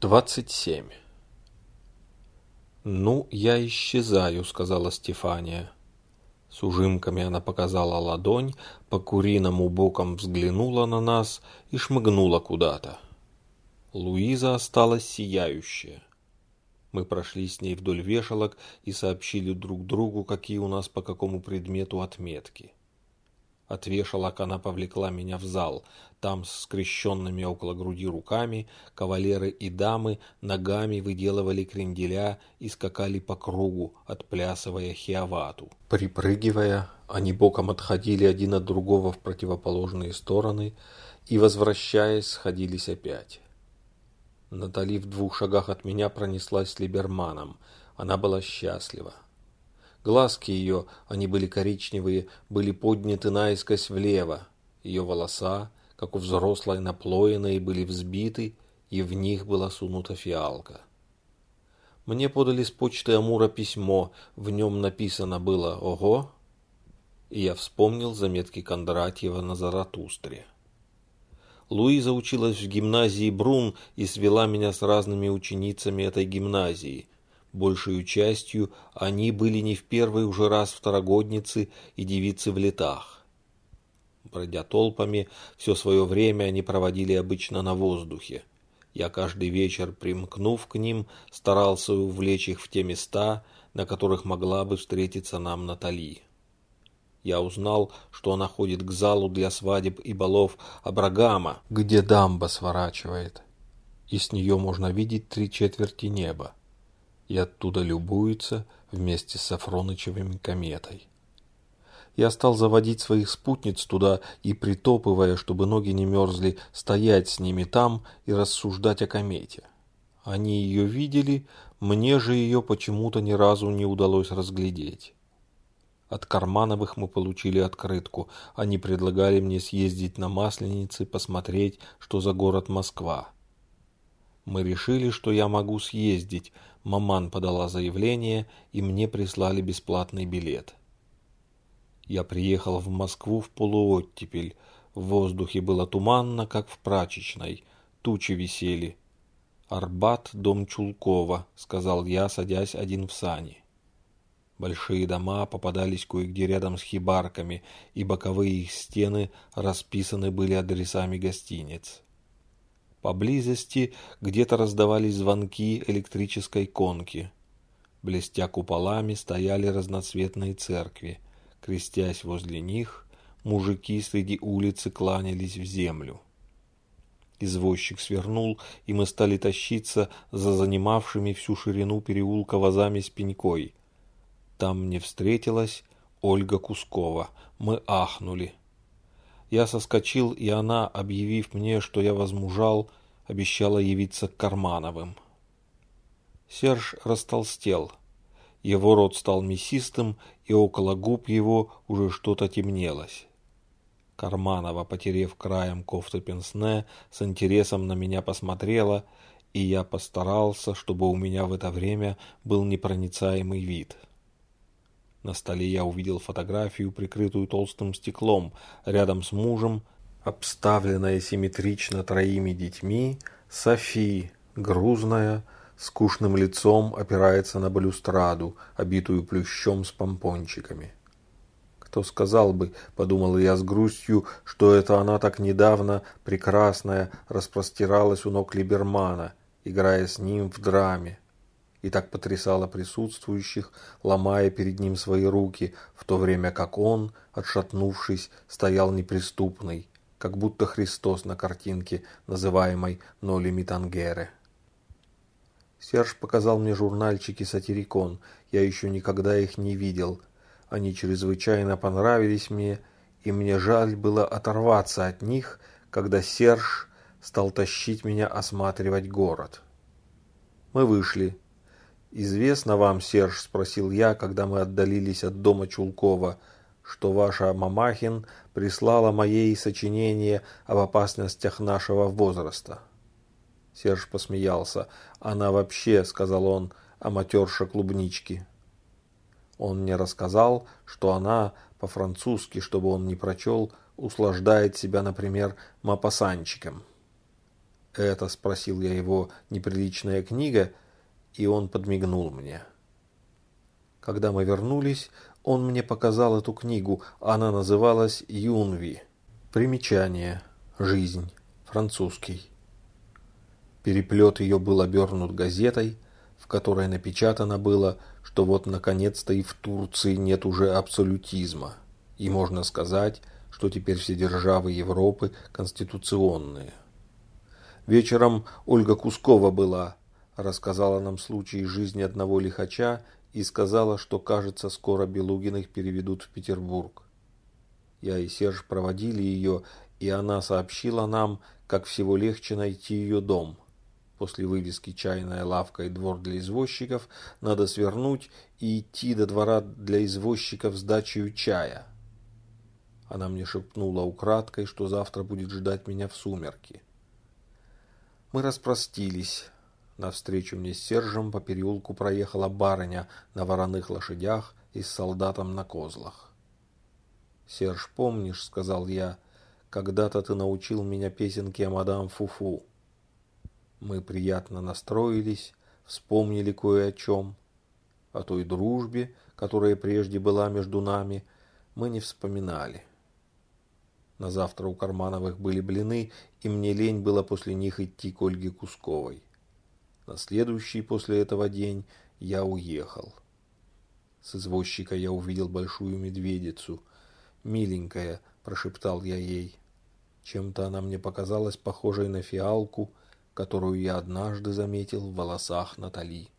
27. «Ну, я исчезаю», — сказала Стефания. С ужимками она показала ладонь, по-куриному боком взглянула на нас и шмыгнула куда-то. Луиза осталась сияющая. Мы прошли с ней вдоль вешалок и сообщили друг другу, какие у нас по какому предмету отметки. От вешалок она повлекла меня в зал. Там с скрещенными около груди руками кавалеры и дамы ногами выделывали кренделя и скакали по кругу, отплясывая хиавату. Припрыгивая, они боком отходили один от другого в противоположные стороны и, возвращаясь, сходились опять. Натали в двух шагах от меня пронеслась с Либерманом. Она была счастлива. Глазки ее, они были коричневые, были подняты наискось влево. Ее волоса, как у взрослой наплоенной, были взбиты, и в них была сунута фиалка. Мне подали с почты Амура письмо, в нем написано было «Ого!» И я вспомнил заметки Кондратьева на Заратустре. Луиза училась в гимназии Брун и свела меня с разными ученицами этой гимназии – Большую частью они были не в первый уже раз второгодницы и девицы в летах. Бродя толпами, все свое время они проводили обычно на воздухе. Я каждый вечер, примкнув к ним, старался увлечь их в те места, на которых могла бы встретиться нам Натали. Я узнал, что она ходит к залу для свадеб и балов Абрагама, где дамба сворачивает, и с нее можно видеть три четверти неба и оттуда любуется вместе с Сафронычевыми кометой. Я стал заводить своих спутниц туда и, притопывая, чтобы ноги не мерзли, стоять с ними там и рассуждать о комете. Они ее видели, мне же ее почему-то ни разу не удалось разглядеть. От Кармановых мы получили открытку. Они предлагали мне съездить на Масленицы, посмотреть, что за город Москва. Мы решили, что я могу съездить. Маман подала заявление, и мне прислали бесплатный билет. Я приехал в Москву в полуоттепель. В воздухе было туманно, как в прачечной. Тучи висели. «Арбат, дом Чулкова», — сказал я, садясь один в сани. Большие дома попадались кое-где рядом с хибарками, и боковые их стены расписаны были адресами гостиниц. Поблизости где-то раздавались звонки электрической конки. Блестя куполами стояли разноцветные церкви. Крестясь возле них, мужики среди улицы кланялись в землю. Извозчик свернул, и мы стали тащиться за занимавшими всю ширину переулка вазами с пенькой. Там мне встретилась Ольга Кускова. Мы ахнули. Я соскочил, и она, объявив мне, что я возмужал, обещала явиться к Кармановым. Серж растолстел. Его рот стал мясистым, и около губ его уже что-то темнелось. Карманова, потерев краем кофты пенсне, с интересом на меня посмотрела, и я постарался, чтобы у меня в это время был непроницаемый вид. На столе я увидел фотографию, прикрытую толстым стеклом, рядом с мужем, обставленная симметрично троими детьми, Софи, грузная, скучным лицом опирается на балюстраду, обитую плющом с помпончиками. Кто сказал бы, подумал я с грустью, что это она так недавно, прекрасная, распростиралась у ног Либермана, играя с ним в драме и так потрясала присутствующих, ломая перед ним свои руки, в то время как он, отшатнувшись, стоял неприступный, как будто Христос на картинке, называемой «Ноли Митангере». Серж показал мне журнальчики «Сатирикон», я еще никогда их не видел. Они чрезвычайно понравились мне, и мне жаль было оторваться от них, когда Серж стал тащить меня осматривать город. Мы вышли. «Известно вам, Серж?» – спросил я, когда мы отдалились от дома Чулкова, что ваша Мамахин прислала моей сочинение об опасностях нашего возраста. Серж посмеялся. «Она вообще, — сказал он, — аматерша клубнички». Он мне рассказал, что она по-французски, чтобы он не прочел, услаждает себя, например, мапасанчиком. «Это?» – спросил я его, неприличная книга, и он подмигнул мне. Когда мы вернулись, он мне показал эту книгу, она называлась «Юнви». Примечание. Жизнь. Французский. Переплет ее был обернут газетой, в которой напечатано было, что вот наконец-то и в Турции нет уже абсолютизма, и можно сказать, что теперь все державы Европы конституционные. Вечером Ольга Кускова была, рассказала нам случай жизни одного лихача и сказала, что, кажется, скоро Белугиных переведут в Петербург. Я и Серж проводили ее, и она сообщила нам, как всего легче найти ее дом. После вывески «Чайная лавка» и «Двор для извозчиков» надо свернуть и идти до двора для извозчиков с дачей чая. Она мне шепнула украдкой, что завтра будет ждать меня в сумерки. Мы распростились. Навстречу мне с Сержем по переулку проехала барыня на вороных лошадях и с солдатом на козлах. «Серж, помнишь, — сказал я, — когда-то ты научил меня песенке о мадам Фуфу. Мы приятно настроились, вспомнили кое о чем. О той дружбе, которая прежде была между нами, мы не вспоминали. На завтра у Кармановых были блины, и мне лень было после них идти к Ольге Кусковой. На следующий после этого день я уехал. С извозчика я увидел большую медведицу. «Миленькая», — прошептал я ей. Чем-то она мне показалась похожей на фиалку, которую я однажды заметил в волосах Натали.